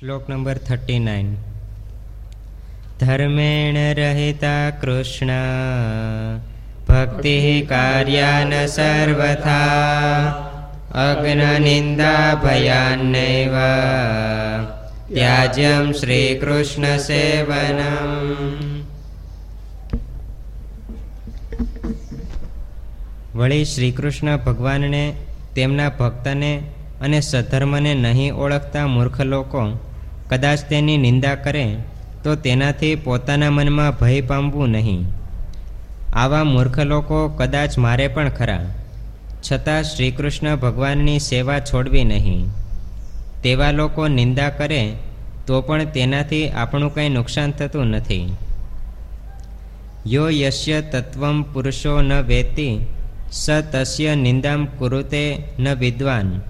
શ્લોક number thirty nine. ધર્મેણ રહેતા કૃષ્ણ, ભક્તિ કાર્યાન સર્વથા અગ્નિંદા ભયાન્નૈવ, ત્યાજ્યમ શ્રીકૃષ્ણ સેવનમ. વળી શ્રીકૃષ્ણ ભગવાનને, તેમના ભક્તને અને સધર્મને નહીં ઓળખતા મૂર્ખ લોકો કદાચ તેની નિંદા કરે, તો તેનાથી પોતાના મનમાં ભય પામવું નહીં. આવા મૂર્ખ લોકો કદાચ મારે પણ ખરા. છતાં શ્રીકૃષ્ણ ભગવાનની સેવા છોડવી નહીં. તેવા લોકો નિંદા કરે, તો પણ તેનાથી આપણું કંઈ નુકસાન થતું નથી. યો યશ્ય તત્વમ પુરુષો ન વેતી સ તસ્ય નિંદામ કુરુતે ન વિદ્વાન.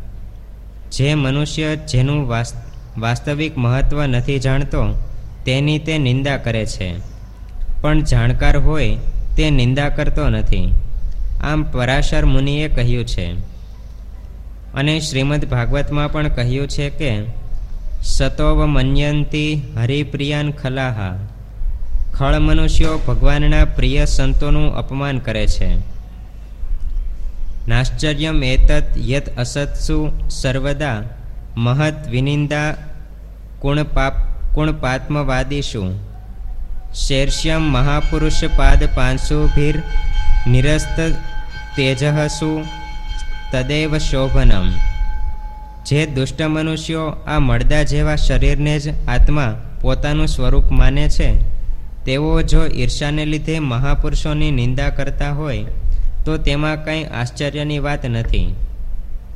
જે મનુષ્ય જેનું વાસ્તવિક મહત્ત્વ નથી જાણતો, તેની તે નિંદા કરે છે. પણ જાણકાર હોય, તે નિંદા કરતો નથી. આમ પરાશર મુનિએ કહ્યું છે. અને શ્રીમદ ભાગવતમાં પણ કહ્યું છે કે, સતોવ મન્યંતી હરિપ્રિયાન ખલાહા. ખળ મનુષ્યો ભગવાનના પ્રિય સંતોનું અપમાન કરે છે. નાશ્ચર્યમ એતત યત અસત્સુ સર્વદા મહત વિનિંદા કુણપાપ કુણપાત્મવાદીષુ શેર્ષ્યમ મહાપુરુષ પાદ પાંશુભીર નિરસ્ત તેજહસુ તદેવ શોભનમ. જે દુષ્ટ મનુષ્યો આ મળદા જેવા શરીરને જ આત્મા પોતાનું સ્વરૂપ માને છે, તેઓ જો ઈર્ષાને લીધે મહાપુરુષોની નિંદા કરતા હોય તો તેમાં કંઈ આશ્ચર્યની વાત નથી.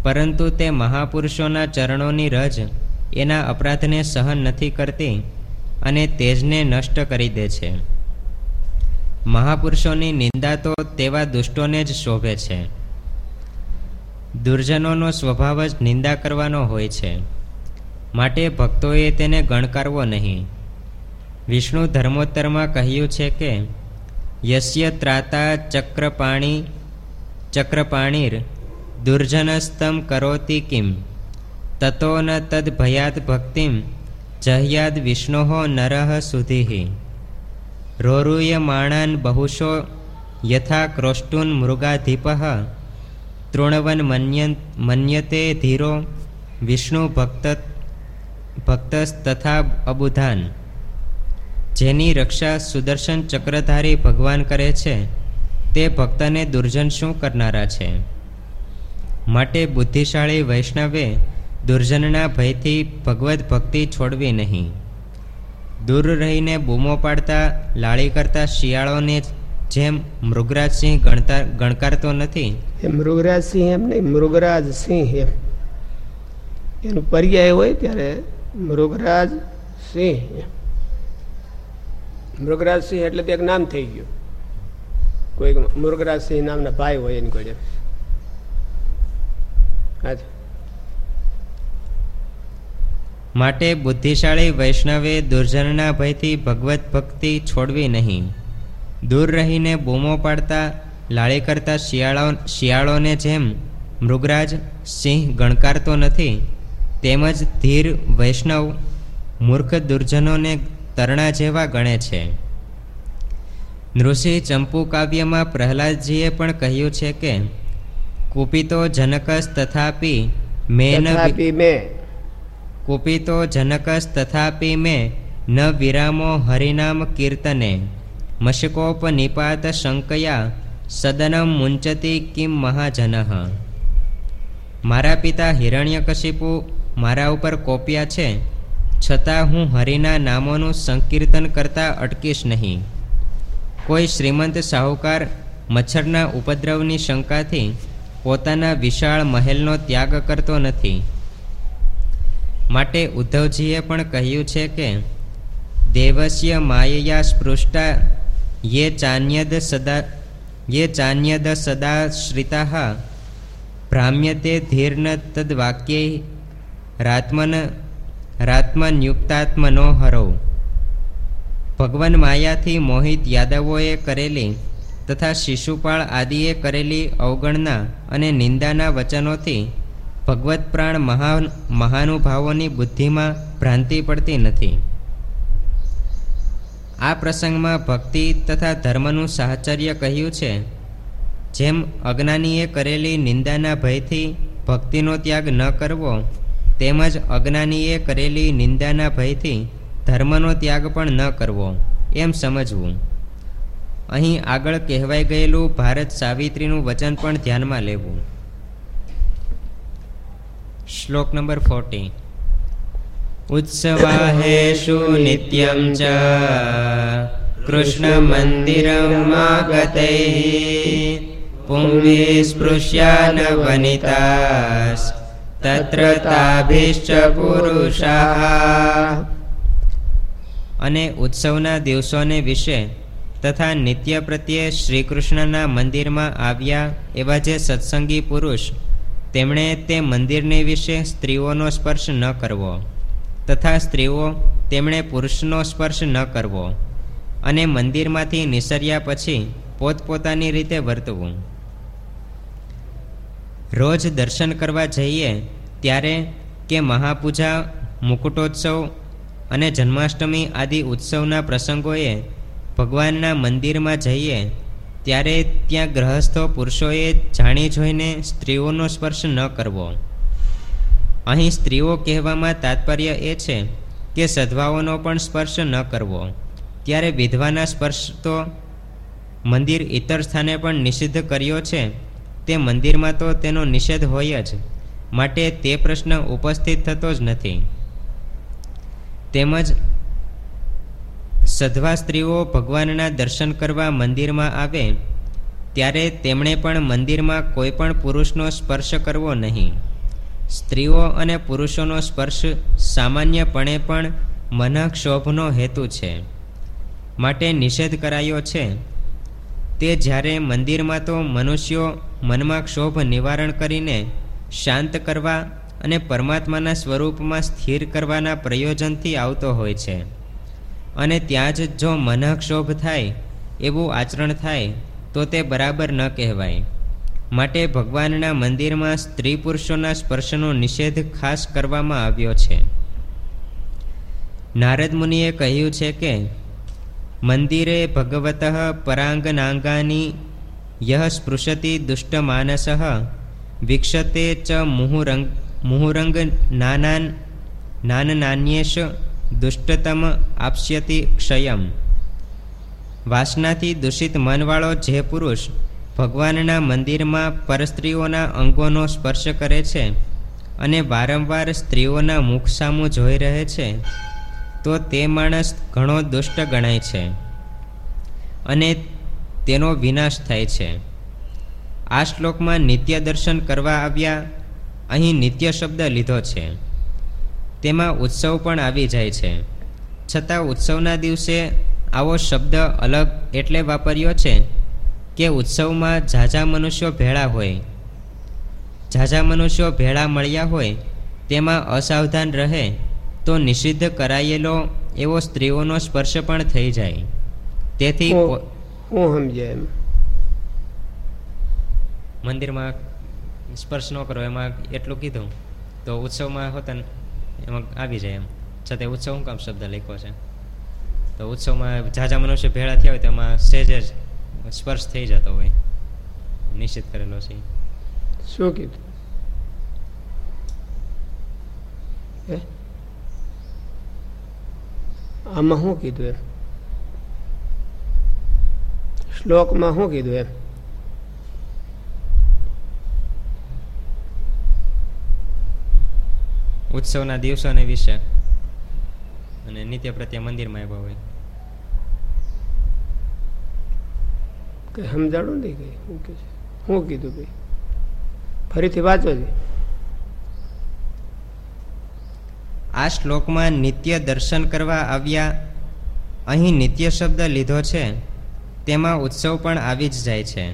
પરંતુ તે મહાપુરુષોના ચરણોની રજ એના અપરાધને સહન નથી કરતી અને તેજને નષ્ટ કરી દે છે. મહાપુરુષોની નિંદા તો તેવા દુષ્ટોને જ શોભે છે. દુર્જનોનો સ્વભાવ જ નિંદા કરવાનો હોય છે. માટે ભક્તોએ તેને ગણકારવો નહીં. વિષ્ણુ ધર્મોત્તરમાં કહ્યું છે કે, યસ્ય ત્રાતા ચક્રપાણી ચક્રપાણીર, દુર્જનસ્તમ કરોતિ કિમ, તતો ન તદ ભયાદ ભક્તિમ, જહ્યાદ વિષ્ણો નરહ સુધી. રોરુયમાણાન બહુશો યથા ક્રોષ્ટુન મૃગાધિપ, તૃણવન મન્યતે ધીરો, વિષ્ણુ ભક્ત ભક્તસ્તથા અબુધાન. જેની રક્ષા સુદર્શન ચક્રધારી ભગવાન કરે છે તે ભક્તને દુર્જન શું કરનારા છે? માટે બુદ્ધિશાળી વૈષ્ણવે દુર્જનના ભયથી ભગવત ભક્તિ છોડવી નહીં. દૂર રહીને બૂમો પાડતા, લાળી કરતા શિયાળોને જેમ મૃગરાજસિંહ ગણતા, ગણકારતો નથી? એ મૃગરાજસિંહ એમ નહીં મૃગરાજ સિંહ એમ. એનું પર્યાય હોય ત્યારે મૃગરાજ સિંહ મૃગરાજ સિંહ એટલે તે એક નામ થઈ ગયું. કોઈ મૃગરાજ સિંહ નામના ભાઈ હોય એની કોઈ માટે બુદ્ધિશાળી વૈષ્ણવે દુર્જનના ભયથી ભગવત ભક્તિ છોડવી નહીં. દૂર રહીને બૂમો પાડતા, લાળી કરતા શિયાળો શિયાળોને જેમ મૃગરાજ સિંહ ગણકારતો નથી, તેમજ ધીર વૈષ્ણવ મૂર્ખ દુર્જનોને તરણા જેવા ગણે છે. નૃષિ ચંપુ કાવ્યમાં પ્રહલાદજીએ પણ કહ્યું છે કે કુપિતો જનકસ તથાપી મેં. કુપિતો જનકસ તથાપી મેં ન વિરામો હરિનામ કીર્તને. મશકોપ નિપાત શંકયા સદનમ મુંચતી કિમ મહાજન. મારા પિતા હિરણ્યકશિપુ મારા ઉપર કોપ્યા છે છતાં હું હરિના નામોનું સંકીર્તન કરતા અટકીશ નહીં. કોઈ શ્રીમંત સાહુકાર મચ્છરના ઉપદ્રવની શંકાથી પોતાના વિશાળ મહેલનો ત્યાગ કરતો નથી. માટે ઉદ્ધવજીએ પણ કહ્યું છે કે, દેવસ્ય માયયા સ્પૃષ્ટા યે ચાન્યદ સદા, યે ચાન્યદ સદા શ્રિતા ભ્રામ્યતે ધીર્ન તદ્વાક્યૈ રાત્મન, રાત્મન્યુક્તાત્મનો હરો. ભગવાન માયાથી મોહિત યાદવોએ કરેલી તથા શિશુપાળ આદિએ કરેલી અવગણના અને નિંદાના વચનોથી ભગવત પ્રાણ મહાન મહાનુભાવોની બુદ્ધિમાં ભ્રાંતિ પડતી નથી. આ પ્રસંગમાં ભક્તિ તથા ધર્મનું સાહચર્ય કહ્યું છે. જેમ અજ્ઞાનીએ કરેલી નિંદાના ભયથી ભક્તિનો ત્યાગ ન કરવો તેમજ અજ્ઞાનીએ કરેલી નિંદાના ભયથી ધર્મનો ત્યાગ પણ ન કરવો, એમ સમજવું. અહીં આગળ કહેવાઈ ગયેલું ભારત સાવિત્રીનું વચન પણ ધ્યાનમાં લેવું. શ્લોક નંબર ફોર્ટી ઉત્સવાહેષુ નિત્યમ ચ. કૃષ્ણમંદિરમાગતૈ પુંવી સ્પૃશ્યાન વનિતાસ. તત્ર તાભિશ્ચ પુરુષા. અને ઉત્સવના દિવસોને વિશે તથા નિત્ય પ્રત્યે શ્રી કૃષ્ણના મંદિરમાં આવ્યા એવા જે સત્સંગી પુરુષ, તેમણે તે મંદિરને વિશે સ્ત્રીઓનો સ્પર્શ ન કરવો તથા સ્ત્રીઓ તેમણે પુરુષનો સ્પર્શ ન કરવો અને મંદિરમાંથી નિસર્યા પછી પોતપોતાની રીતે વર્તવું. રોજ દર્શન કરવા જઈએ ત્યારે કે મહાપૂજા, મુકુટોત્સવ અને જન્માષ્ટમી આદિ ઉત્સવના પ્રસંગોએ ભગવાનના મંદિરમાં જઈએ, ત્યારે ત્યાં ગ્રહસ્થો પુરુષોએ જાણી જોઈને સ્ત્રીઓનો સ્પર્શ ન કરવો. અહીં સ્ત્રીઓ કહેવામાં તાત્પર્ય એ છે કે સદ્ભાવોનો પણ સ્પર્શ ન કરવો. ત્યારે વિધવાના સ્પર્શ તો મંદિર ઇતર સ્થાને પણ નિષિદ્ધ કર્યો છે. તે મંદિરમાં તો તેનો નિષેધ હોય જ. માટે તે પ્રશ્ન ઉપસ્થિત થતો જ નથી. તેમજ સધવા સ્ત્રીઓ ભગવાનના દર્શન કરવા મંદિરમાં આવે, ત્યારે તેમણે પણ મંદિરમાં કોઈ પણ પુરુષનો સ્પર્શ કરવો નહીં. સ્ત્રીઓ અને પુરુષોનો સ્પર્શ સામાન્યપણે પણ મનઃક્ષોભનો હેતુ છે. માટે નિષેધ કરાયો છે. તે જ્યારે મંદિરમાં તો મનુષ્યો મનમાં ક્ષોભ નિવારણ કરીને શાંત કરવા અને પરમાત્માના સ્વરૂપમાં સ્થિર કરવાના પ્રયોજનથી આવતો હોય છે. અને ત્યાં જ જો મનઃક્ષોભ થાય, એવું આચરણ થાય, તો તે બરાબર ન કહેવાય. માટે ભગવાનના મંદિરમાં સ્ત્રી પુરુષોના સ્પર્શનો નિષેધ ખાસ કરવામાં આવ્યો છે. નારદ મુનિએ કહ્યું છે કે, મંદિરે ભગવત પરાંગનાંગાની યહ સ્પૃશતિ દુષ્ટમાનસ વિક્ષતે ચ મુહુરંગ મુહુરંગ નાનાન નાનનાન્યેશ દુષ્ટતમ આપશ્યતિ ક્ષયમ. વાસનાથી દૂષિત મનવાળો જે પુરુષ ભગવાનના મંદિરમાં પરસ્ત્રીઓના અંગોનો સ્પર્શ કરે છે અને વારંવાર સ્ત્રીઓના મુખ સામું જોઈ રહે છે, તો તે માણસ ઘણો દુષ્ટ ગણાય છે અને તેનો વિનાશ થાય છે. આ શ્લોકમાં નિત્ય દર્શન કરવા આવ્યા અહીં નિત્ય શબ્દ લીધો છે. તેમાં ઉત્સવ પણ આવી જાય છે. છતાં ઉત્સવના દિવસે આવો શબ્દ અલગ એટલે વાપર્યો છે કે ઉત્સવમાં ઝાઝા મનુષ્યો ભેળા હોય. ઝાઝા મનુષ્યો ભેળા મળ્યા હોય તેમાં અસાવધાન રહે તો નિષિદ્ધ કરાયેલો એવો સ્ત્રીઓનો સ્પર્શ પણ થઈ જાય. તેથી હું સમજે એમ. મંદિરમાં સ્પર્શ ન કરો, એમાં એટલું કીધું, તો ઉત્સવમાં હોતા એમાં આવી જાય એમ. છતાં ઉત્સવ શું કામ શબ્દ લખ્યો છે? તો ઉત્સવમાં ઝાઝા મનુષ્ય ભેળા થયા હોય તો એમાં સહેજે સ્પર્શ થઈ જતો હોય. નિશ્ચિત કરેલો છે. શું કીધું? આમાં શું કીધું એમ? શ્લોકમાં શું કીધું એમ? ઉત્સવના દિવસોને વિશે અને નિત્ય પ્રત્યે મંદિરમાં આવ્યા હોય. કઈ નહીં કઈ? શું કે શું કીધું ભાઈ ફરીથી વાંચો છે આ શ્લોકમાં નિત્ય દર્શન કરવા આવ્યા અહીં નિત્ય શબ્દ લીધો છે તેમાં ઉત્સવ પણ આવી જ જાય છે.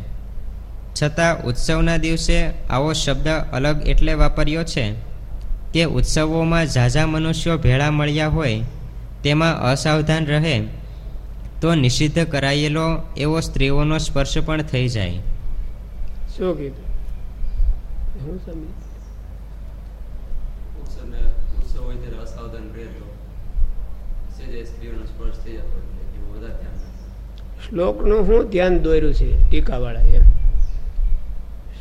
છતાં ઉત્સવના દિવસે આવો શબ્દ અલગ એટલે વાપર્યો છે? કે ઉત્સવોમાં ઝાઝા મનુષ્યો ભેળા મળ્યા હોય તેમાં અસાવધાન રહે તો નિષિદ્ધ કરાયેલો એવો સ્ત્રીઓનો સ્પર્શ પણ થઈ જાય. શું કીધું? શ્લોકનું શું ધ્યાન દોર્યું છે ટીકાવાળા એમ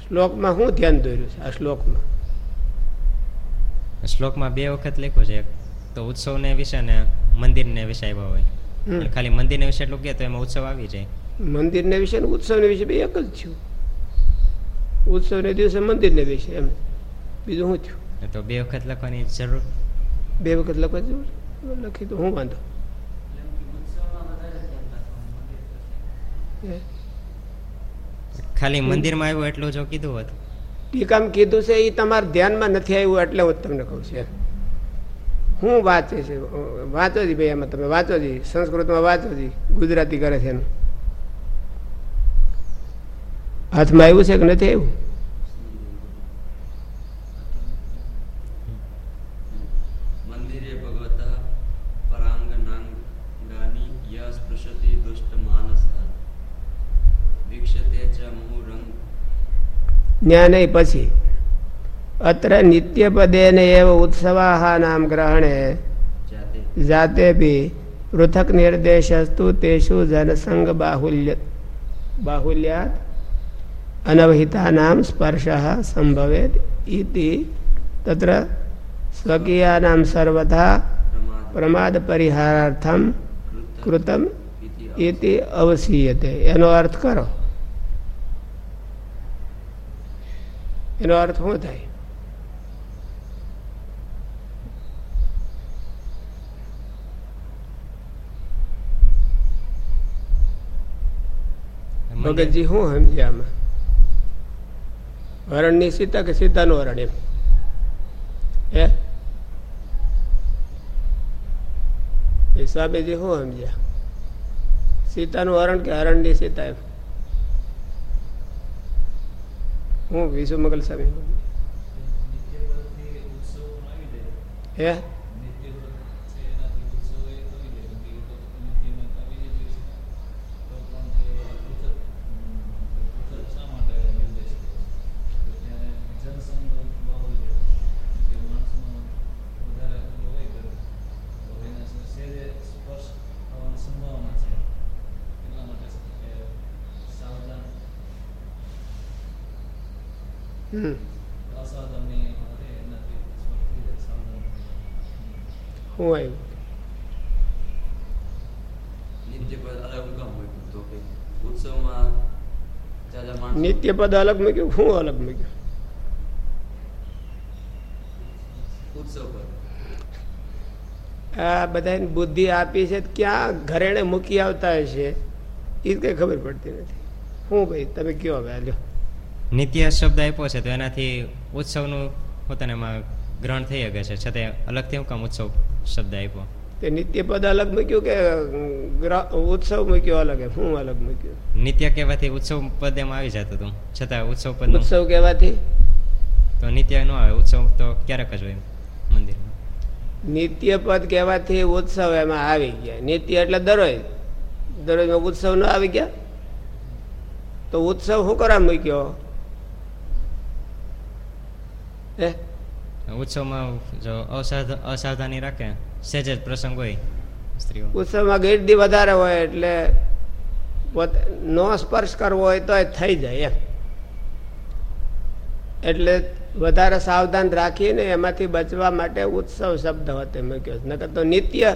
શ્લોકમાં હું ધ્યાન દોર્યું છે આ શ્લોકમાં? શ્લોકમાં બે વખત લખ્યું છે. તો ઉત્સવને વિશે ને મંદિરને વિશે આવ્યા હોય. ખાલી મંદિરને વિશે એટલું કહે તો એમાં ઉત્સવ આવી જાય. મંદિરને વિશે ને ઉત્સવને વિશે બે એક જ થયું. ઉત્સવને દિવસે મંદિરને વિશે એમ. બીજું શું થયું? તો બે વખત લખવાની જરૂર. બે વખત લખવા જરૂર? લખી તો હું વાંધો? ખાલી મંદિરમાં આવ્યું એટલું જો કીધું હોત. ટીકામ કીધું છે એ તમારા ધ્યાનમાં નથી આવ્યું એટલે હું તમને કહું છું હું વાંચે છે વાંચો જી ભાઈ એમાં તમે, વાંચો જી, સંસ્કૃતમાં વાંચો જી, ગુજરાતી કરે છે એનું. હાથમાં આવ્યું છે કે નથી આવ્યું મંદિરે ભગવતઃ પરાંગનાંગાની ય સ્પૃશતિ દુષ્ટ માનસ વીક્ષતે ચ મુહુરંગ નહીં પછી અત્ર નિત્યપદે એવ ઉત્સવાહ નામ ગ્રહણે જાતે. બી પૃથક નિર્દેશસ્તુ તેષુ જનસંગ બાહુલ્ય બાહુલ્યાત અનવહિતાનામ સ્પર્શः સંભવેત ઇતિ તત્ર સ્વકીયાનામ સર્વથા પ્રમાદ. પરિહારાર્થમ કૃતમ ઇતિ અવસીયતે. એનો અર્થ કરો. એનો અર્થ શું થાય? ભગતજી શું સમજ્યા આમાં? હરણની સીતા કે સીતાનું હરણ એમ? હે? એ સ્વામીજી શું સમજ્યા? સીતાનું હરણ કે હરણની સીતા એમ? હું વિશુ મગલ સ્વામી હે? હું આવ્યું નિત્ય પદ અલગ મૂક્યું પદ અલગ મૂક્યું? શું અલગ મૂક્યું? ઉત્સવ પર. આ બધાને બુદ્ધિ આપી છે ક્યાં ઘરેણે મૂકી આવતા હશે? એ કઈ ખબર પડતી નથી. શું ભાઈ તમે કયો હવે? હાલ્યો. નિત્ય શબ્દ આપ્યો છે તો એનાથી ઉત્સવનું પોતાને એમાં ગ્રહણ થઈ શકે છે. છતાં અલગથી હું કામ ઉત્સવ શબ્દ આપ્યો. તે નિત્ય પદ અલગ મૂક્યું કે ઉત્સવ મૂક્યો અલગ હું અલગ મૂક્યું? નિત્ય કહેવાથી ઉત્સવ પદ એમાં આવી જતું હતું. છતાં ઉત્સવ પદ ઉત્સવ કહેવાથી? તો નિત્ય ન આવે ઉત્સવ તો ક્યારેક જ હોય મંદિરમાં. નિત્ય પદ કહેવાથી ઉત્સવ એમાં આવી ગયા. નિત્ય એટલે દરરોજ. દરરોજમાં ઉત્સવ ન આવી ગયા? તો ઉત્સવ શું કરવા મૂક્યો? હે ઉત્સવમાં જો અસાવધાની રાખે સેજ જ પ્રસંગ હોય સ્ત્રીઓ ઉત્સવમાં ગીરદી વધારે હોય એટલે પોતે નો સ્પર્શ કરવો હોય તો થઈ જાય એમ એટલે વધારે સાવધાન રાખીને એમાંથી બચવા માટે ઉત્સવ શબ્દ હોતે મૂક્યો. નકર તો નિત્ય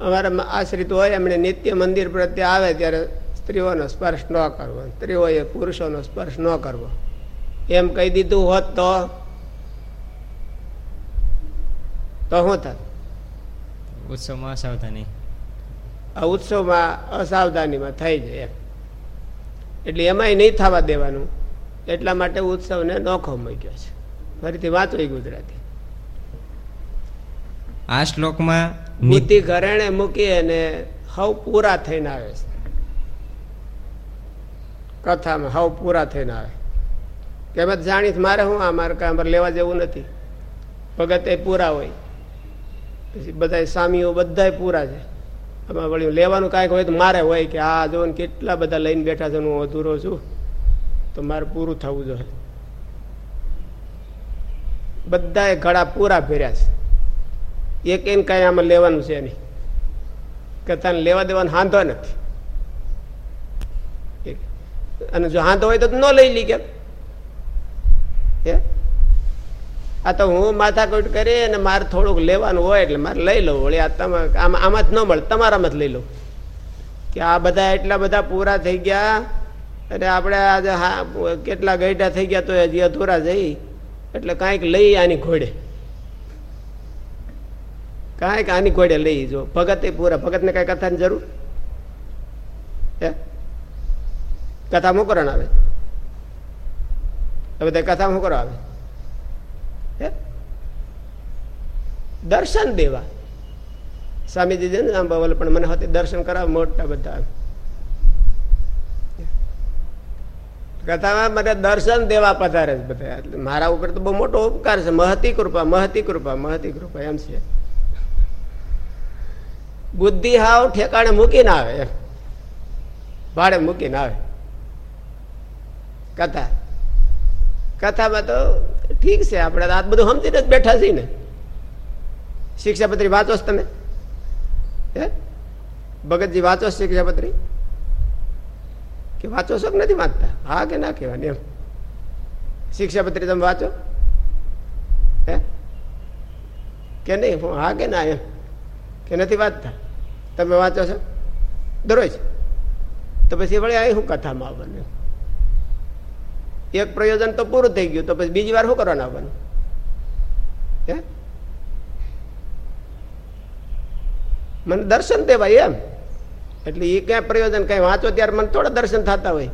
અમારા આશ્રિત હોય એમણે નિત્ય મંદિર પ્રત્યે આવે ત્યારે સ્ત્રીઓનો સ્પર્શ ન કરવો સ્ત્રીઓએ પુરુષોનો સ્પર્શ ન કરવો. એમ કહી દીધું હોત તો તો શું થાય? ઉત્સવમાં અસાવધાની. આ ઉત્સવમાં અસાવધાનીમાં થઈ જાય એમ. એટલે એમાંય નહીં થવા દેવાનું. એટલા માટે ઉત્સવને નોખો મૂક્યો છે. ફરીથી વાંચો ગુજરાતી. આ શ્લોકમાં નીતિ ઘરેણે મૂકી અને હવ પૂરા થઈને આવે છે. કથામાં હવ પૂરા થઈને આવે. કેમ જ જાણીશ મારે શું આ મારે કાંઈ લેવા જેવું નથી. ભગત એ પૂરા હોય. પછી બધા સ્વામીઓ બધા પૂરા છે. આમાં વળી લેવાનું કાંઈક હોય તો મારે હોય કે આ જો કેટલા બધા લઈને બેઠા છે, હું અધૂરો છું. તો મારે પૂરું થવું જોઈએ. બધાએ ઘડા પૂરા ફેર્યા છે. એક એને કાંઈ આમાં લેવાનું છે નહીં. કથાને લેવા દેવાનો હાંધો નથી. અને જો હાંધો હોય તો ન લઈ લી હે? આ તો હું માથાકૂટ કરી અને મારે થોડુંક લેવાનું હોય એટલે મારે લઈ લઉં. વળી આ તમે આમ આમાં જ ન મળે. તમારામાં જ લઈ લઉં. કે આ બધા એટલા બધા પૂરા થઈ ગયા અને આપણે આજે હા કેટલા ગઈઢા થઈ ગયા તો હજી અધૂરા જઈ એટલે કાંઈક લઈ આની ઘોડે. કાંઈક આની ઘોડે લઈ જો. ભગત એ પૂરા. ભગતને કાંઈ કથાની જરૂર? હે? કથા મોકરણ આવે? હવે તે કથા મોકરો આવે? દર્શન દેવા. સ્વામીજી છે ને પણ મને હતી દર્શન કરાવ, મોટા બધા. કથામાં મને દર્શન દેવા પધારે છે બધા. મારા ઉપર તો બહુ મોટો ઉપકાર છે. મહતી કૃપા મહતી કૃપા મહતી કૃપા, એમ છે. બુદ્ધિ હાવ ઠેકાણે મૂકીને આવે, એમ. ભાડે મૂકીને આવે. કથા. કથામાં તો ઠીક છે. આપણે આ બધું સમજીને જ બેઠા છીએ ને. શિક્ષાપત્રી વાંચો છો તમે? હે? ભગતજી વાંચો શિક્ષાપત્રી? કે વાંચો છો કે નથી વાંચતા? હા કે ના કહેવાની એમ. શિક્ષાપત્રી તમે વાંચો? હે? કે નહીં? હું હા કે ના એમ. કે નથી વાંચતા? તમે વાંચો છો? દરરોજ? તો પછી વળી અહીં શું કથામાં આવવાનું? એક પ્રયોજન તો પૂરું થઈ ગયું, તો પછી બીજી વાર શું કરવાનું આવવાનું? હે? મને દર્શન દેવાય એમ. એટલે એ ક્યાં પ્રયોજન કઈ વાંચો ત્યારે મને થોડા દર્શન થતા હોય.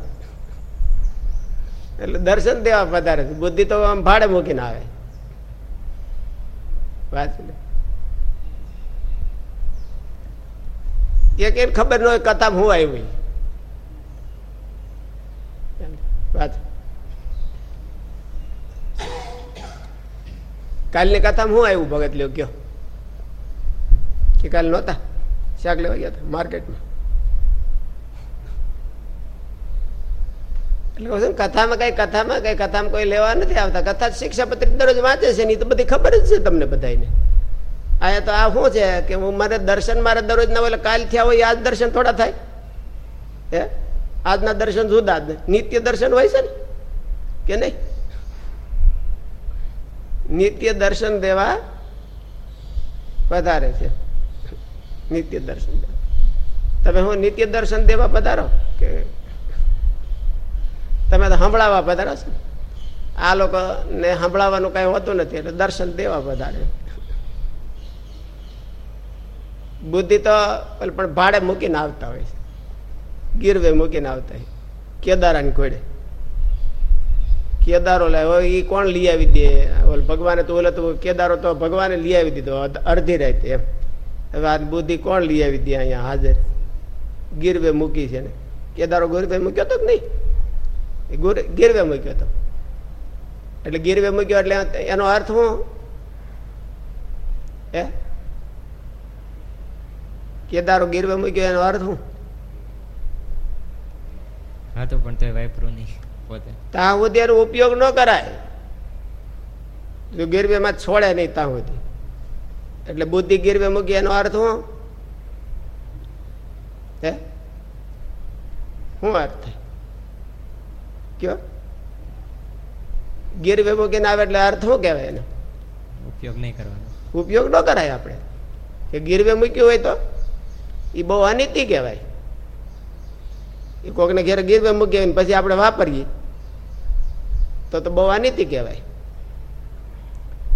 એટલે દર્શન દેવા વધારે. બુદ્ધિ તો આમ ભાડે મૂકીને આવે. વાંચી એક એને ખબર ન હોય કથામાં હું આવી વાંચ. કાલની કથામાં હું આવ્યું, ભગત લ્યો, કયો? કે કાલ નહોતા. શાક લેવા ગયા હતા માર્કેટમાં. એટલે કથામાં કઈ કથામાં કઈ, કથામાં કોઈ લેવા નથી આવતા. કથા શિક્ષાપત્રી દરરોજ વાંચે છે ને એ તો બધી ખબર જ છે તમને બધાને આ તો આ શું છે કે હું મારે દર્શન મારે દરરોજ ના હોય કાલ થયા હોય આજ દર્શન થોડા થાય. હે? આજના દર્શન જુદા જ નિત્ય દર્શન હોય છે ને? કે નહીં? નિત્ય દર્શન દેવા વધારે છે. નિત્ય દર્શન તમે હું નિત્ય દર્શન દેવા પધારો? કે તમે તો સંભળાવવા પધારો છો? આ લોકો ને સંભળાવવાનું કઈ હોતું નથી, એટલે દર્શન દેવા પધારે. બુદ્ધિ તો પણ ભાડે મૂકીને આવતા હોય છે. ગીરવે મૂકીને આવતા હોય. કેદારાની ઘોડે. કેદારો લાવ્યો એ કોણ લઈ આવી દે? ભગવાને તો ઓલે તો કેદારો તો ભગવાને લઈ આવી દીધો અડધી રાતે એમ. હવે આ બુદ્ધિ કોણ લઈ આવી દે અહીંયા હાજર? ગીરવે મૂકી છે ને. કેદારો ગુરવે મૂક્યો તો કે નહીં? એ ગુર- ગીરવે મૂક્યો તો. એટલે ગીરવે મૂક્યો એટલે એનો અર્થ હું હે? કેદારો ગીરવે મૂક્યો એનો અર્થ હું હા તો પણ તોય વાપરું નહીં પોતે. ત્યાં સુધી એનો ઉપયોગ ન કરાય. જો ગીરવેમાં છોડે નહીં ત્યાં સુધી. એટલે બુદ્ધિ ગીરવે મૂકી એનો અર્થ હું હે? શું અર્થ થાય? કયો? ગીરવે મૂકીને આવે એટલે અર્થ શું કહેવાય એનો? ઉપયોગ નહીં કરવાનો. ઉપયોગ ન કરાય આપણે. કે ગીરવે મૂક્યું હોય તો એ બહુ અનિતિ કહેવાય. એ કોકને ઘેર ગીરવે મૂકીએ પછી આપણે વાપરીએ તો તો બહુ અનિતિ કહેવાય.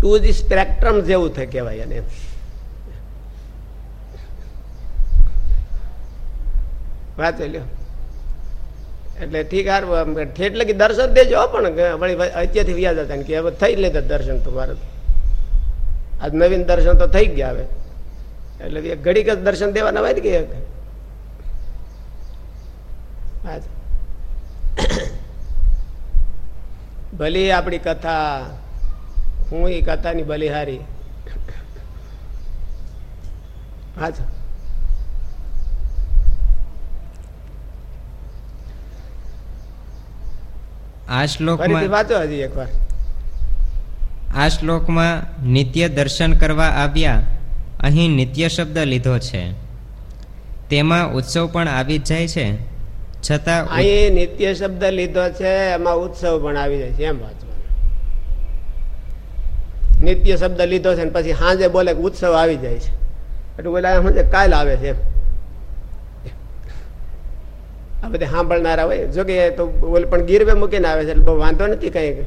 ટુ જી સ્પેક્ટ્રમ જેવું થાય કહેવાય એને. વાત લ્યો. એટલે ઠીક હારું એટલે કે દર્શન દેજો પણ વળી અત્યારથી વ્યાજ હતા કે હવે થઈ લેતા દર્શન તમારે આજ નવીન દર્શન તો થઈ ગયા હવે. એટલે ઘડીક જ દર્શન દેવાના હોય કે ભલી આપણી કથા હું એ કથાની બલિહારી. હા આ શ્લોકમાં વાંચો હજી એકવાર. આ શ્લોકમાં નિત્ય દર્શન કરવા આવ્યા અહીં નિત્ય શબ્દ લીધો છે. તેમાં ઉત્સવ પણ આવી જ જાય છે. છતાં અહીં નિત્ય શબ્દ લીધો છે એમાં ઉત્સવ પણ આવી જાય છે એમ વાંચવાનું નિત્ય શબ્દ લીધો છે પછી સાંજે બોલે ઉત્સવ આવી જાય છે. એટલે બોલે સમજે કાલ આવે છે આ બધા સાંભળનારા હોય. જો કે તો બોલે પણ ગીરવે મૂકીને આવે છે એટલે બહુ વાંધો નથી કઈ.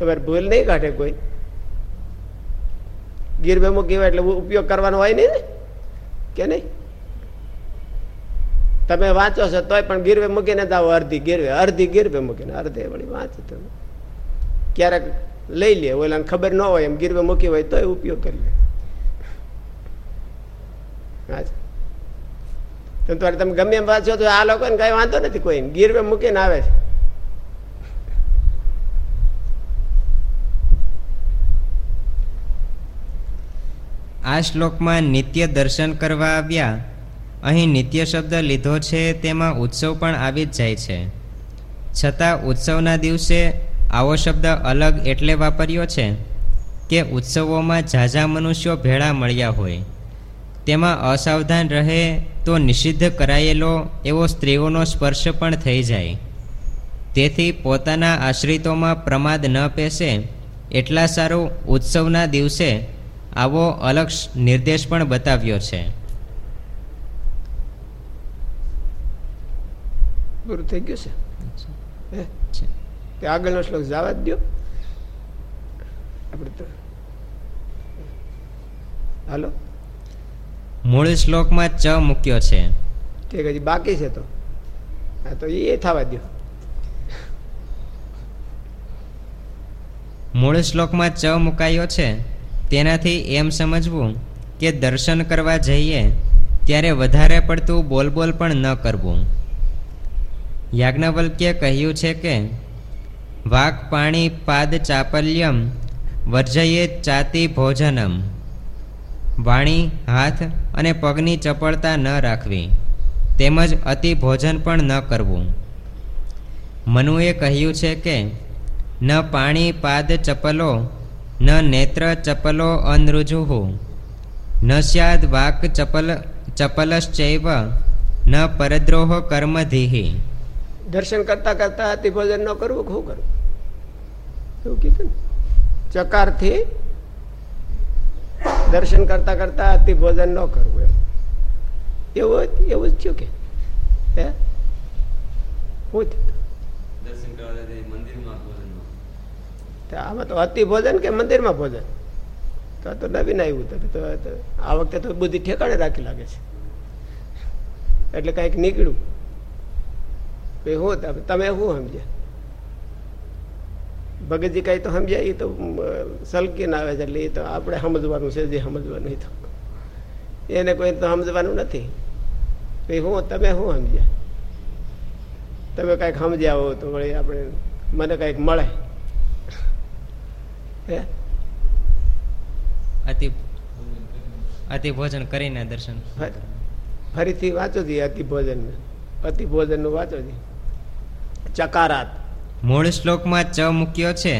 તમારે ભૂલ નહીં કાઢે કોઈ. ગીરવે મૂકી હોય એટલે ઉપયોગ કરવાનો હોય નહીં ને? કે નહીં? તમે વાંચો છો તોય પણ ગીરવે મૂકીને જાઓ અડધી ગીરવે અડધી ગીરવે મૂકીને. અડધે વળી વાંચો તમે. ક્યારેક લઈ લે ઓલાને ખબર ન હોય, એમ ગીરવે મૂકી હોય તોય ઉપયોગ કરી લે. તમારે તમે ગમે એમ વાંચો તો આ લોકોને કઈ વાંધો નથી કોઈ ગીરવે મૂકીને આવે છે. આ શ્લોકમાં નિત્ય દર્શન કરવા આવ્યા. અહીં નિત્ય શબ્દ લીધો છે, તેમાં ઉત્સવ પણ આવી જ જાય છે. છતાં ઉત્સવના દિવસે આવો શબ્દ અલગ એટલે વાપર્યો છે કે ઉત્સવોમાં ઝાઝા મનુષ્યો ભેળા મળ્યા હોય. તેમાં અસાવધાન રહે તો નિષિદ્ધ કરાયેલો એવો સ્ત્રીઓનો સ્પર્શ પણ થઈ જાય. તેથી પોતાના આશ્રિતોમાં પ્રમાદ ન પેસે એટલા સારું ઉત્સવના દિવસે આવો અલગ નિર્દેશ પણ બતાવ્યો છે. પૂરું થઈ ગયું છે. તે આગળનો શ્લોક જવા જ દો આપણે તો હાલો? મૂળ શ્લોકમાં ચ મૂક્યો છે. ઠીક હજી બાકી છે તો. હા તો એ થવા દો મૂળ શ્લોકમાં ચ મુકાયો છે. તેનાથી એમ સમજવું કે દર્શન કરવા જઈએ ત્યારે વધારે પડતું બોલ બોલ પણ ન કરવું. યાજ્ઞવલ્ક્ય કહ્યું છે કે વાક પાણી પાદ ચાપલ્યમ, વર્જયે ચાતી ભોજનમ. વાણી, હાથ અને પગની ચપળતા ન રાખવી, તેમજ અતિ ભોજન પણ ન કરવું. મનુએ કહ્યું છે કે, ન પાણી પાદ ચપલો, ન નેત્ર ચપલો અનૃજુહુ. ન સ્યાદ વાક ચપલ, ચપલશ્ચૈવ, ન પરદ્રોહ કર્મધિહિ. દર્શન કરતા કરતા અતિ ભોજન ન કરવું, શું કરવું? એવું કીધું ચકારથી દર્શન કરતા કરતા અતિ ભોજન ન કરવું એમ. એવું એવું જ થયું કે. હે? શું આમાં તો અતિ ભોજન કે મંદિરમાં ભોજન? તો તો નવીન આવ્યું તો આ વખતે તો બુદ્ધિ ઠેકાણે રાખી લાગે છે. એટલે કંઈક નીકળ્યું. ભાઈ હું તમે તમે શું સમજ્યા? ભગતજી કઈ તો સમજ્યા એ તો સલકીને આવે છે એટલે એ તો આપણે સમજવાનું છે જે સમજવાનું એ તો એને કોઈ તો સમજવાનું નથી. ભાઈ હું તમે શું સમજ્યા? તમે કાંઈક સમજ્યા હો તો વળી આપણે મને કાંઈક મળે. હે? અતિ અતિ ભોજન કરીને દર્શન. ફરી- ફરીથી વાંચો જી અતિ ભોજન અતિ ભોજનનું વાંચો જી. ચકારાત. મૂળ શ્લોકમાં ચ મૂક્યો છે.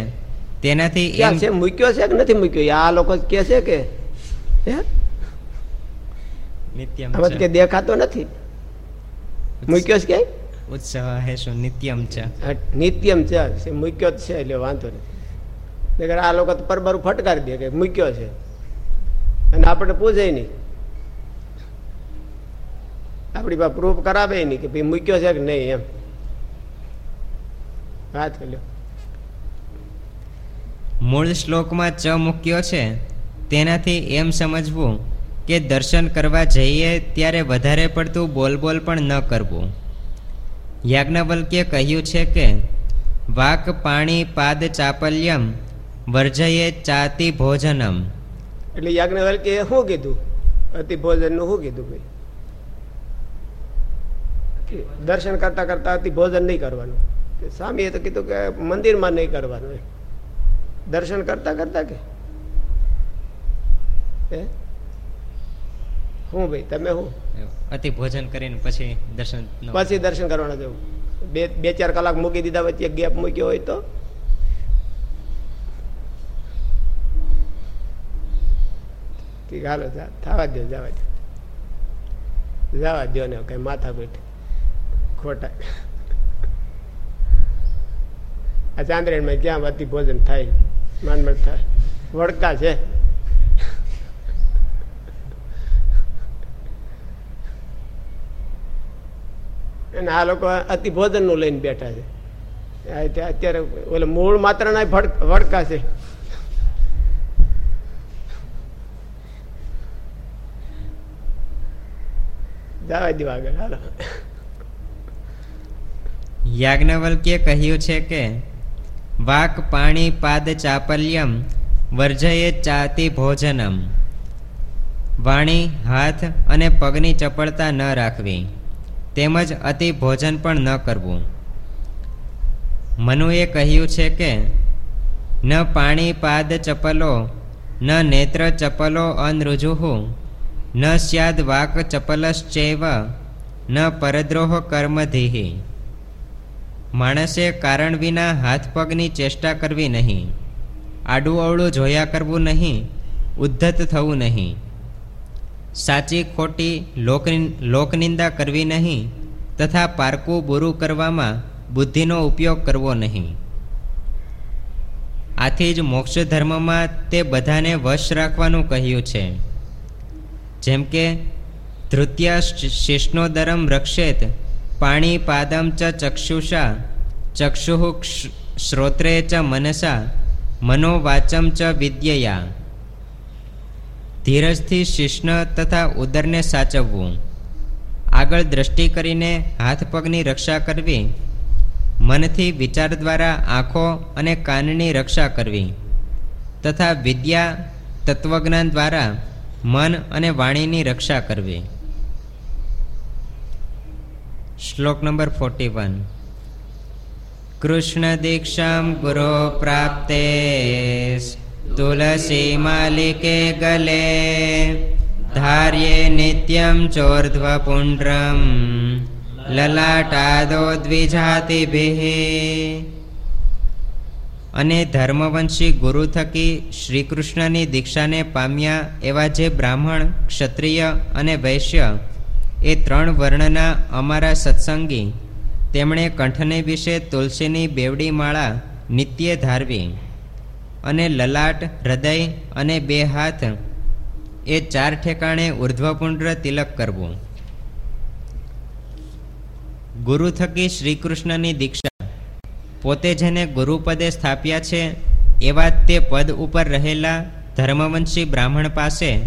તેનાથી ક્યાં છે? મૂક્યો છે કે નથી મૂક્યો? આ લોકો કે છે કે? નિત્યમ કે દેખાતો નથી. મૂક્યો છે ઉત્સવ હેશું નિત્યમ છે નિત્યમ છે છે મૂક્યો જ છે એટલે વાંધો નથી. નગર આ લોકો તો પરબરું ફટકારી દે કે મૂક્યો છે. અને આપણે પૂછે નહીં. આપણી પાસે પ્રૂફ કરાવે નહીં કે ભાઈ મૂક્યો છે કે નહીં એમ. વાત કર્યો મૂળ શ્લોકમાં ચ મૂક્યો છે. તેનાથી એમ સમજવું કે દર્શન કરવા જઈએ ત્યારે વધારે પડતું બોલ બોલ પણ ન કરવું. યાજ્ઞવલ્ક્ય કહ્યું છે કે વાક પાણી પાદ ચાપલ્યમ વર્જયે ચાતી ભોજનમ. એટલે યાજ્ઞવલ્કે શું કીધું? અતિ ભોજનનું શું કીધું ભાઈ? દર્શન કરતા કરતા અતિ ભોજન નહીં કરવાનું. સ્વામીએ તો કીધું કે મંદિરમાં નહીં કરવાનું એમ. દર્શન કરતા કરતા કે? હે? ભાઈ તમે શું અતિ ભોજન કરીને પછી દર્શન પછી દર્શન કરવાના જવું. બે બે ચાર કલાક મૂકી દીધા વચ્ચે ગેપ મૂક્યો હોય તો? હાલો થવા દો જવા દો જવા દો ને કઈ માથા પીઠ ખોટા આ ચાંદ્રેણમાં ક્યાં અતિ ભોજન થાય માંડમણ થાય. વડકા છે. અને આ લોકો અતિ ભોજનનું લઈને બેઠા છે. અત્યારે ઓલે મૂળ માત્ર ના વડકા છે. જવા દો આગળ, હાલો. યાજ્ઞવલ્ક્ય કહ્યું છે કે વાક પાણી પાદ ચાપલ્યમ, વર્જયે ચાતી ભોજનમ. વાણી, હાથ અને પગની ચપળતા ન રાખવી, તેમજ અતિ ભોજન પણ ન કરવું. મનુએ કહ્યું છે કે, ન પાણી પાદ ચપલો, ન નેત્ર ચપલો અનૃજુહુ, ન સ્યાદ વાક ચપલશ્ચૈવ, ન પરદ્રોહ કર્મધિહી. માણસે કારણ વિના હાથ પગની ચેષ્ટા કરવી નહીં. આડું અવળું જોયા કરવું નહીં, ઉદ્ધત થવું નહીં. સાચી ખોટી લોક લોકનિંદા કરવી નહીં તથા પારકું બુરું કરવામાં બુદ્ધિનો ઉપયોગ કરવો નહીં. આથી જ મોક્ષ ધર્મમાં તે બધાને વશ રાખવાનું કહ્યું છે. જેમ કે, ધૃત્ય શિષ્ણોદરમ રક્ષેત પાણી પાદમ ચ ચક્ષુષા ચક્ષુ શ્રોત્રે ચ મનસા મનોવાચમ ચ વિદ્યયા ધીરજથી શિષ્ણ તથા ઉદરને સાચવવું આગળ દ્રષ્ટિ કરીને હાથ પગની રક્ષા કરવી। મનથી વિચાર દ્વારા આંખો અને કાનની રક્ષા કરવી। તથા વિદ્યા, તત્વજ્ઞાન દ્વારા મન અને વાણીની રક્ષા કરવી। શ્લોક નંબર ફોર્ટી વન કૃષ્ણ દીક્ષામ ગુરો પ્રાપ્તે તુલસી માલિકે ગલે, ધાર્યે નિત્યમ ચોર્ધ્વપુંડ્રમ, લલાટાદો દ્વિજાતિભિઃ. અને ધર્મવંશી ગુરુ થકી શ્રીકૃષ્ણની દીક્ષાને પામ્યા એવા જે બ્રાહ્મણ, ક્ષત્રિય અને વૈશ્ય એ ત્રણ વર્ણના અમારા સત્સંગી. તેમણે કંઠને વિશે તુલસીની બેવડી માળા નિત્ય ધારવી અને લલાટ, હૃદય અને બે હાથ એ ચાર ઠેકાણે ઉર્ધ્વપુંડ્ર તિલક કરવું. ગુરુ થકી શ્રીકૃષ્ણની દીક્ષા. પોતે જેને ગુરુપદે સ્થાપ્યા છે, એવા તે પદ ઉપર રહેલા ધર્મવંશી બ્રાહ્મણ પાસે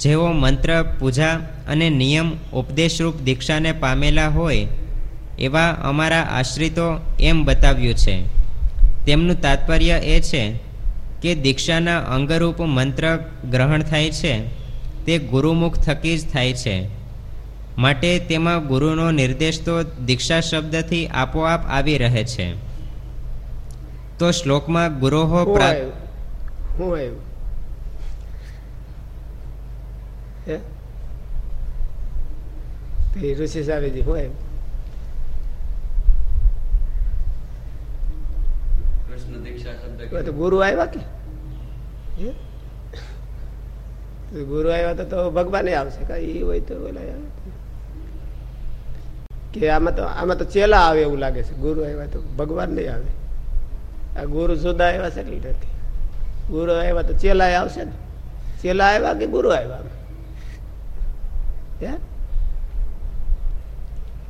જેઓ મંત્ર, પૂજા અને નિયમ, ઉપદેશરૂપ દીક્ષાને પામેલા હોય, એવા અમારા આશ્રિતો એમ બતાવ્યું છે. તેમનું તાત્પર્ય એ છે કે દીક્ષાના અંગરૂપ મંત્ર ગ્રહણ થાય છે, તે ગુરુમુખ થકી જ થાય છે. માટે તેમાં ગુરુનો નિર્દેશ તો દીક્ષા શબ્દથી આપોઆપ આવી રહે છે. તો શ્લોકમાં ગુરોહો પ્રાપ્ત આવ્યું હું? તે ઋષિ સાહેબજી હું આવ્યું કૃષ્ણ દીક્ષા શબ્દ હવે તો ગુરુ આવ્યા કે? ગુરુ આવ્યા તો ભગવાન આવશે કઈ હોય તો ઓલા કે આમાં તો આમાં તો ચેલા આવે એવું લાગે છે. ગુરુ આવ્યા તો ભગવાન નહીં આવે. આ ગુરુ જુદા આવ્યા છે એટલી નથી? ગુરુ આવ્યા તો ચેલા આવશે ને? ચેલા આવ્યા કે ગુરુ આવ્યા?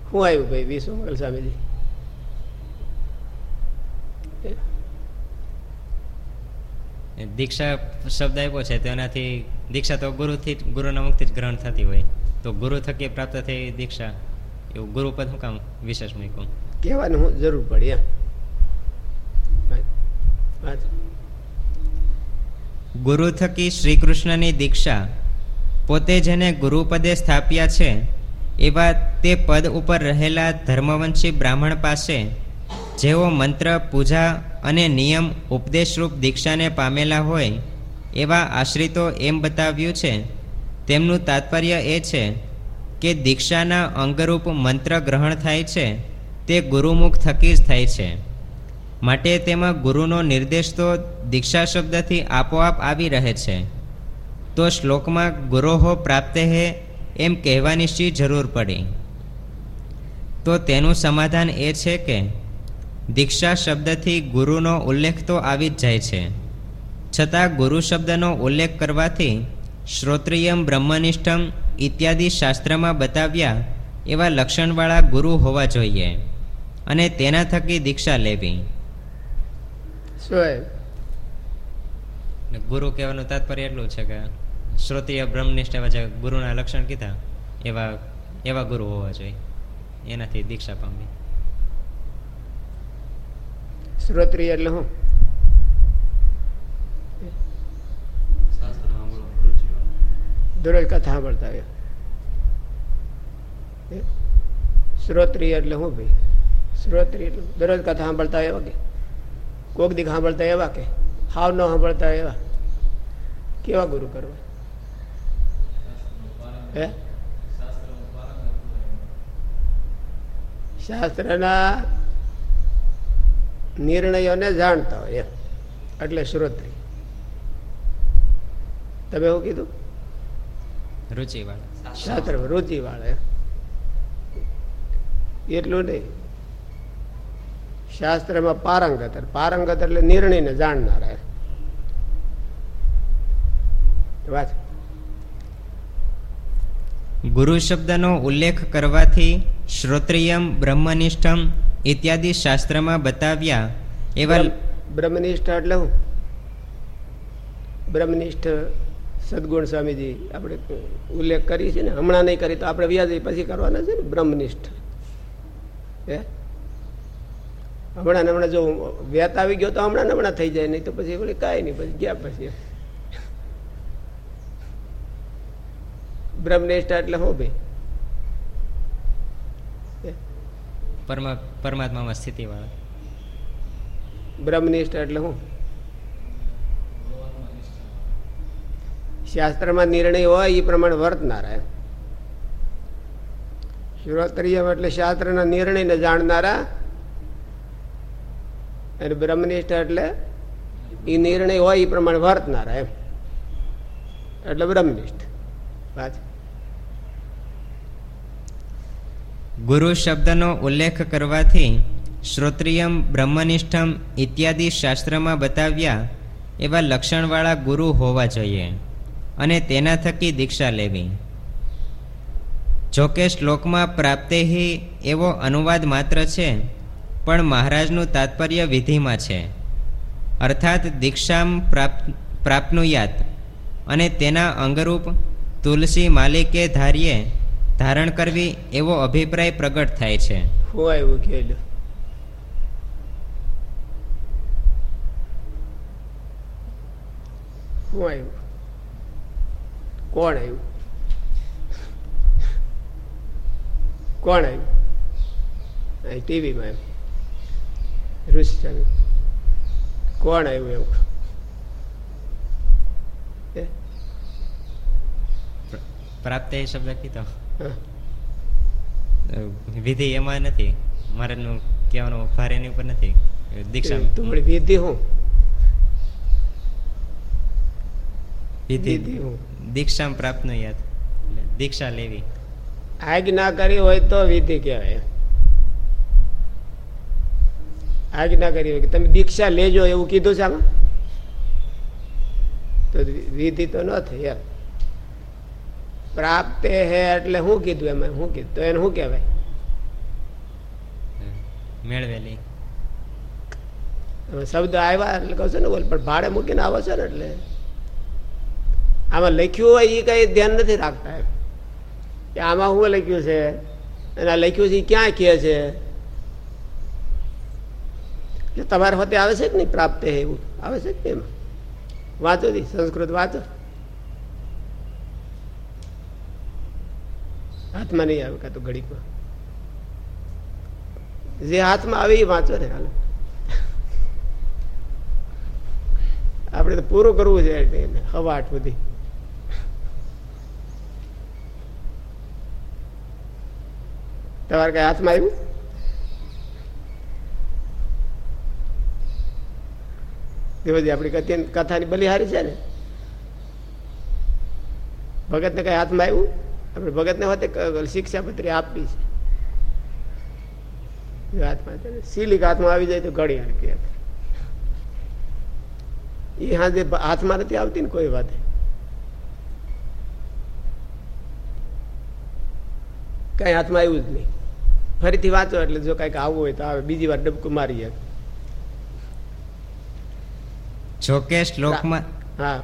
શું આવ્યું ભાઈ વિશ્વ મંગલ સ્વામીજી દીક્ષા શબ્દ આપ્યો છે તેનાથી દીક્ષા તો ગુરુથી ગુરુના મુક્તિ જ ગ્રહણ થતી હોય તો ગુરુ થકી પ્રાપ્ત થઈ દીક્ષા એવું ગુરુ પદ શું કામ વિશેષ મૂક્યું કહેવાનું હું જરૂર પડી એમ. ગુરુ થકી શ્રી કૃષ્ણની દીક્ષા પોતે જેને ગુરુપદે સ્થાપ્યા છે, એવા તે પદ ઉપર રહેલા ધર્મવંશી બ્રાહ્મણ પાસે જેઓ મંત્ર, પૂજા અને નિયમ, ઉપદેશરૂપ દીક્ષાને પામેલા હોય, એવા આશ્રિતો એમ બતાવ્યું છે. તેમનું તાત્પર્ય એ છે કે દીક્ષાના અંગરૂપ મંત્ર ગ્રહણ થાય છે, તે ગુરુમુખ થકી જ થાય છે. માટે તેમાં ગુરુનો નિર્દેશ તો દીક્ષા શબ્દથી આપોઆપ આવી રહે છે. તો શ્લોકમાં ગુરોહો પ્રાપ્ત હે એમ કહેવાની શી જરૂર પડી? તો તેનું સમાધાન એ છે કે દીક્ષા શબ્દથી ગુરુનો ઉલ્લેખ તો આવી જ જાય છે. છતાં ગુરુ શબ્દનો ઉલ્લેખ કરવાથી શ્રોત્રિયમ બ્રહ્મનિષ્ઠમ ઇત્યાદિ શાસ્ત્રમાં બતાવ્યા એવા લક્ષણવાળા ગુરુ હોવા જોઈએ અને તેના થકી દીક્ષા લેવી. ગુરુ કહેવાનું તાત્પર્ય એટલું છે કે શ્રોત્રિય બ્રહ્મનિષ્ઠ એવા જે ગુરુના લક્ષણ કીધા એવા એવા ગુરુ હોવા જોઈએ. એનાથી દીક્ષા પામવી શ્રોત્રિય એટલે હું? દરરોજ કથા સાંભળતા હોય. શ્રોત્રિય એટલે હું ભાઈ? શ્રોત્રિય એટલે દરરોજ કથા સાંભળતા એવા કે? કોક દીક સાંભળતા એવા કે? હાવ ન સાંભળતા એવા? કેવા ગુરુ કરવા? હે? શાસ્ત્રના નિર્ણયોને જાણતા હોય એમ. એટલે શ્રોત્રી તમે શું કીધું? રુચિવાળા. શાસ્ત્ર રુચિ વાળા એટલું નહીં. શાસ્ત્રમાં પારંગત પારંગત એટલે નિર્ણયને જાણનારા એમ. વાત ગુરુ શબ્દનો ઉલ્લેખ કરવાથી શ્રોત્રિયમ, બ્રહ્મનિષ્ઠમ ઇત્યાદિ શાસ્ત્રમાં બતાવ્યા. એવા બ્રહ્મ- બ્રહ્મનિષ્ઠ એટલે હું? બ્રહ્મનિષ્ઠ સદગુણ સ્વામીજી આપણે ઉલ્લેખ કરી છે ને, હમણાં નહીં કરી, તો આપણે વ્યાજી પછી કરવાના છે ને, બ્રહ્મનિષ્ઠ. હે? હમણાં હમણાં જો વ્યાત આવી ગયો તો હમણાં હમણાં થઈ જાય, નહીં તો પછી કાંઈ નહીં, પછી ગયા પછી. બ્રહ્મનિષ્ઠ એટલે શું ભાઈ? પરમા સ્થિતિ વાળા. બ્રહ્મનિષ્ઠ એટલે શું? શાસ્ત્રમાં નિર્ણય હોય એ પ્રમાણે વર્તનારા એમ. શ્રોત્રિય એટલે શાસ્ત્રના નિર્ણયને જાણનારા અને બ્રહ્મનિષ્ઠ એટલે એ નિર્ણય હોય એ પ્રમાણે વર્તનારા એમ. એટલે બ્રહ્મનિષ્ઠ. વાત? ગુરુ શબ્દનો ઉલ્લેખ કરવાથી શ્રોત્રિયમ, બ્રહ્મનિષ્ઠમ ઇત્યાદિ શાસ્ત્રમાં બતાવ્યા એવા લક્ષણવાળા ગુરુ હોવા જોઈએ અને તેના થકી દીક્ષા લેવી. જોકે શ્લોકમાં પ્રાપ્તેહી એવો અનુવાદ માત્ર છે, પણ મહારાજનું તાત્પર્ય વિધિમાં છે. અર્થાત દીક્ષામ પ્રાપ્ત, પ્રાપ્નુયાત અને તેના અંગરૂપ તુલસી માલિકે ધાર્યે ધારણ કરવી એવો અભિપ્રાય પ્રગટ થાય છે. હું આવ્યું કહેલું હું આવ્યું કોણ આવ્યું? કોણ આવ્યું? અહીં ટીવીમાં આવ્યું ઋષિ કોણ આવ્યું એવું? પ્રાપ્ત એ શબ્દ કીધો. વિધિ એમાં નથી. મારાનું કહેવાનું ભાર એની ઉપર નથી. દીક્ષા તો વિધિ હું? વિધિ દીક્ષા પ્રાપ્તનું યાદ. એટલે દીક્ષા લેવી. આજ્ઞા કરી હોય તો વિધિ કહેવાય આજ્ઞા કરી હોય કે તમે દીક્ષા લેજો એવું કીધું છે આમાં? તો વિધિ તો ન થઈ યાર પ્રાપ્તે હે એટલે શું કીધું એમાં શું કીધું. તો એને શું કહેવાય? મેળવેલી. શબ્દ આવ્યા એટલે કહું છું ને બોલ પણ ભાડે મૂકીને આવો છો ને એટલે. આમાં લખ્યું હોય એ કઈ ધ્યાન નથી રાખતા એમ. કે આમાં શું લખ્યું છે? અને આ લખ્યું છે એ ક્યાં કહે છે? એટલે તમારે વખતે આવે છે કે નહીં પ્રાપ્ત એવું? આવે છે કે નહીં એમાં? વાંચો દી સંસ્કૃત વાંચો. હાથમાં નહીં આવે કાં તો ઘડીકમાં? જે હાથમાં આવે એ વાંચો ને હાલો. આપણે તો પૂરું કરવું છે હવા આઠ બધી. તમારે કઈ હાથમાં આવ્યું? દેવજી, આપણી કથા કથાની બલિહારી છે ને? ભગતને કઈ હાથમાં આવ્યું? આપણે ભગતને હોતે શિક્ષાપત્રી આપી છે. હાથમાં હાથમાં આવી જાય તો ઘડી હરકી એ હાથે હાથમાં નથી આવતી ને કોઈ વાત. કઈ હાથમાં આવ્યું જ નહીં. ફરીથી વાંચો એટલે જો કંઈક આવવું હોય તો આવે. બીજી વાર ડબકું મારીએ જોકે શ્લોકમાં હા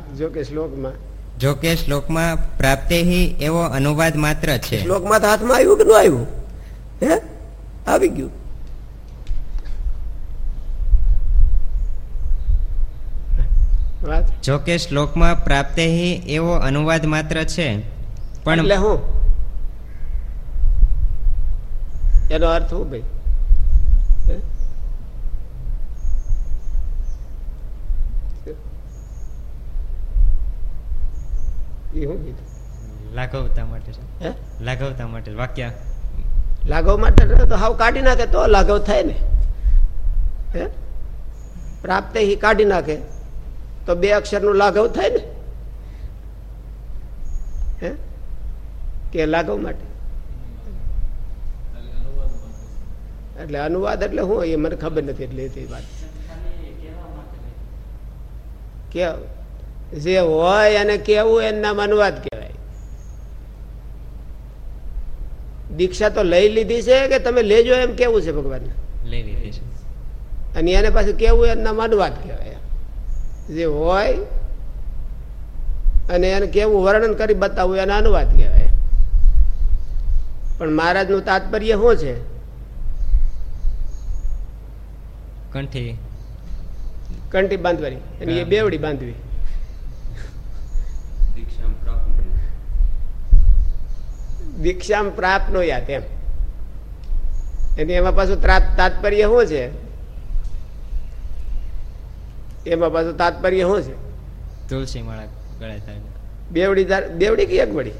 જો કે શ્લોકમાં પ્રાપ્તેહી એવો અનુવાદ માત્ર છે. શ્લોકમાં તો હાથમાં આવ્યું કે ન આવ્યું? હે? આવી ગયું. જો જોકે શ્લોકમાં પ્રાપ્તેહી એવો અનુવાદ માત્ર છે પણ એટલે હું? એનો અર્થ હું ભાઈ? એ શું કીધું. લાઘવતા માટે. છે લાઘવતા માટે વાક્ય. લાઘવ માટે તો હાવ કાઢી નાખે તો લાઘવ થાય ને. હે? પ્રાપ્ત હિ કાઢી નાખે તો બે અક્ષરનું લાઘવ થાય ને. હે? કે લાઘવ માટે. એટલે અનુવાદ એટલે શું એ મને ખબર નથી એટલે એ વાત. કે જે હોય અને કેવું એનું મનવાદ અનુવાદ કહેવાય. દીક્ષા તો લઈ લીધી છે કે તમે લેજો એમ કેવું છે ભગવાન લઈ લીધી છે. અને એને પાછું કેવું એનું મનવાદ કહેવાય. જે હોય અને એને કેવું વર્ણન કરી બતાવવું એને અનુવાદ કહેવાય. પણ મહારાજનું તાત્પર્ય શું છે? કંઠી. કંઠી બાંધવાની. અને એ બેવડી બાંધવી દીક્ષામ પ્રાપ્ત દીક્ષામ પ્રાપ્ત નો યાદ એમ. એની એમાં પાછું તાત્પર્ય શું છે? એમાં પાછું તાત્પર્ય શું છે? તુલસી માળા ગળે બેવડી બેવડી કે એક વડી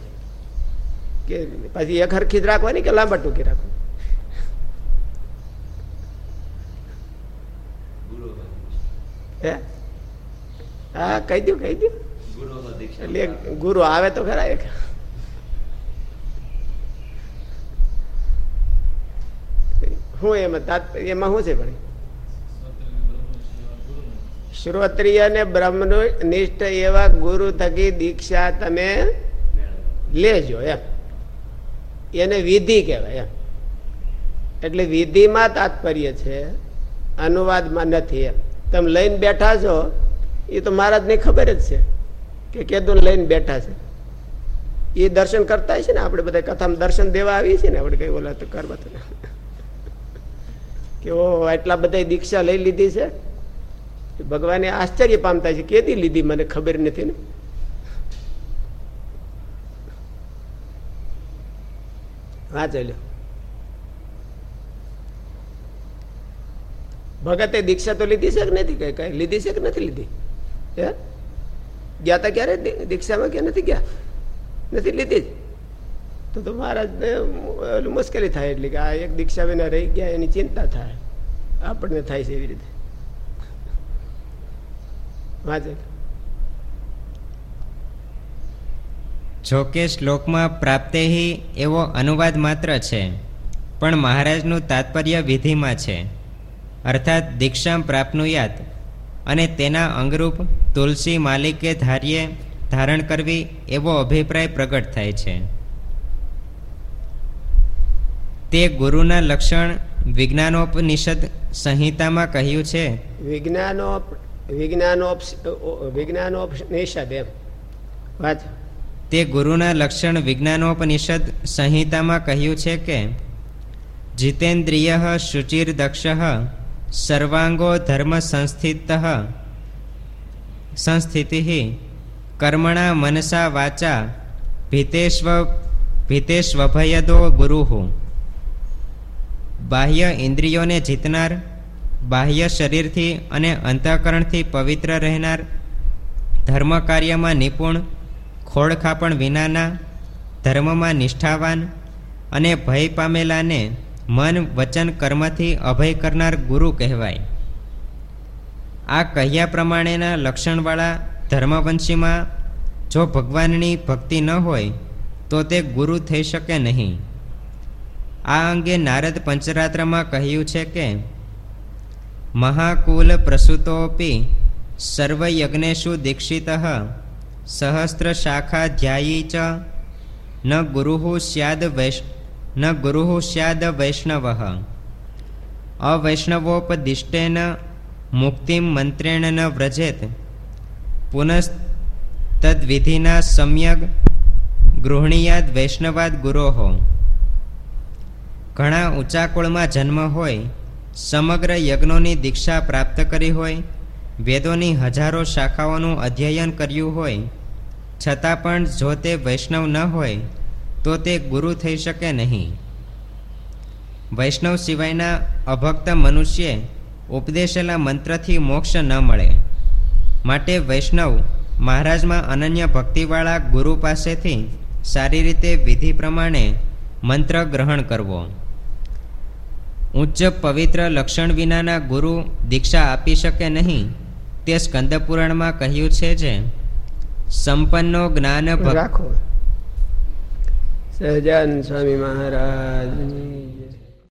કે પછી એક હરખી જ રાખવાની કે લાંબા ટૂંકી રાખવાની? હે? હા કહી દઉં કહી દઉં એટલે ગુરુ આવે તો ખરા એક શું એમાં એમાં શું છે પણ? શ્રોત્રિય ને બ્રહ્મ નિષ્ઠ એવા ગુરુ થકી દીક્ષા તમે લેજો, એમ. એને વિધિ કહેવાય, એમ. એટલે વિધિમાં તાત્પર્ય છે, અનુવાદમાં નથી, એમ. તમે લઈને બેઠા છો, એ તો મહારાજને ખબર જ છે કે કેદું લઈને બેઠા છે. એ દર્શન કરતા છે ને આપણે બધા કથામાં દર્શન દેવા આવીએ છીએ ને, આપણે કઈ ઓલા તો કરવા તો કે ઓ એટલા બધા દીક્ષા લઈ લીધી છે? ભગવાને આશ્ચર્ય પામતા છે, કેદી લીધી મને ખબર નથી ને? ચાલ્યો ભગતે દીક્ષા તો લીધી છે કે નથી કઈ? કઈ લીધી છે કે નથી લીધી? હે? ગયા તા ક્યારે દીક્ષામાં કે નથી ગયા? નથી લીધી જ? તો તો મહારાજને મુશ્કેલી થાય એટલે કે આ એક દીક્ષા વિના રહી ગયા, એની ચિંતા થાય. આપણને થાય છે એવી રીતે. જોકે શ્લોકમાં પ્રાપ્તેહી એવો અનુવાદ માત્ર છે, પણ મહારાજનું તાત્પર્ય વિધિમાં છે. અર્થાત દીક્ષા પ્રાપ્નુયાત અને તેના અંગરૂપ તુલસી માલિકે ધાર્યે ધારણ કરવી એવો અભિપ્રાય પ્રગટ થાય છે. તે ગુરુના લક્ષણ વિજ્ઞાનોપનિષદ સંહિતામાં કહ્યું છે. વિજ્ઞાનો વિજ્ઞાનોપ વિજ્ઞાનોપનિષદ એમ. વાત? તે ગુરુના લક્ષણ વિજ્ઞાનોપનિષદ સંહિતામાં કહ્યું છે કે જીતેન્દ્રિય શુચિર્દક્ષ સર્વાંગો ધર્મ સંસ્થિત સંસ્થિતિ કર્મણા મનસા વાચા ભીતેશ્વ ભીતેશ્વભયદો ગુરુ. બાહ્ય ઇન્દ્રિયોને જીતનાર, બાહ્ય શરીરથી અને અંતઃકરણથી પવિત્ર રહેનાર ધર્મ કાર્યમાં નિપુણ ખોળખાપણ વિનાના, ધર્મમાં નિષ્ઠાવાન અને ભય પામેલાને મન વચન કર્મથી અભય કરનાર ગુરુ કહેવાય. આ કહ્યા પ્રમાણેના લક્ષણવાળા ધર્મવંશીમાં જો ભગવાનની ભક્તિ ન હોય, તો તે ગુરુ થઈ શકે નહીં. આ અંગે નારદ પંચરાત્રમાં કહ્યું છે કે, મહાકુલ પ્રસૂતોપી સર્વયજ્ઞેશુ દીક્ષિત સહસ્ર શાખા ધ્યાયી ચ, ન ગુરુ સ્યાદ વૈશ, ન ગુરુ સ્યાદ વૈષ્ણવ. અવૈષ્ણવોપદિષ્ટેન મુક્તિમ મંત્રેણ ન વ્રજેત. પુનસ્તદ્વિધિના સમ્યગ ગૃહણીયાદ વૈષ્ણવાદ ગુરોહો ઘણા ઊંચા કુળમાં જન્મ હોય, સમગ્ર યજ્ઞોની દીક્ષા પ્રાપ્ત કરી હોય, વેદોની હજારો શાખાઓનું અધ્યયન કર્યું હોય, છતાં પણ જો તે વૈષ્ણવ ન હોય, તો તે ગુરુ થઈ શકે નહીં. વૈષ્ણવ સિવાયના અભક્ત મનુષ્યે ઉપદેશેલા મંત્રથી મોક્ષ ન મળે. માટે વૈષ્ણવ મહારાજમાં અનન્ય ભક્તિવાળા ગુરુ પાસેથી સારી રીતે વિધિ પ્રમાણે મંત્ર ગ્રહણ કરવો. ઉચ્ચ પવિત્ર લક્ષણ વિનાના ગુરુ દીક્ષા આપી શકે નહીં, તે સ્કંદપુરાણમાં કહ્યું છે જે, સંપન્નો જ્ઞાન રાખો. સહજાન સ્વામી મહારાજ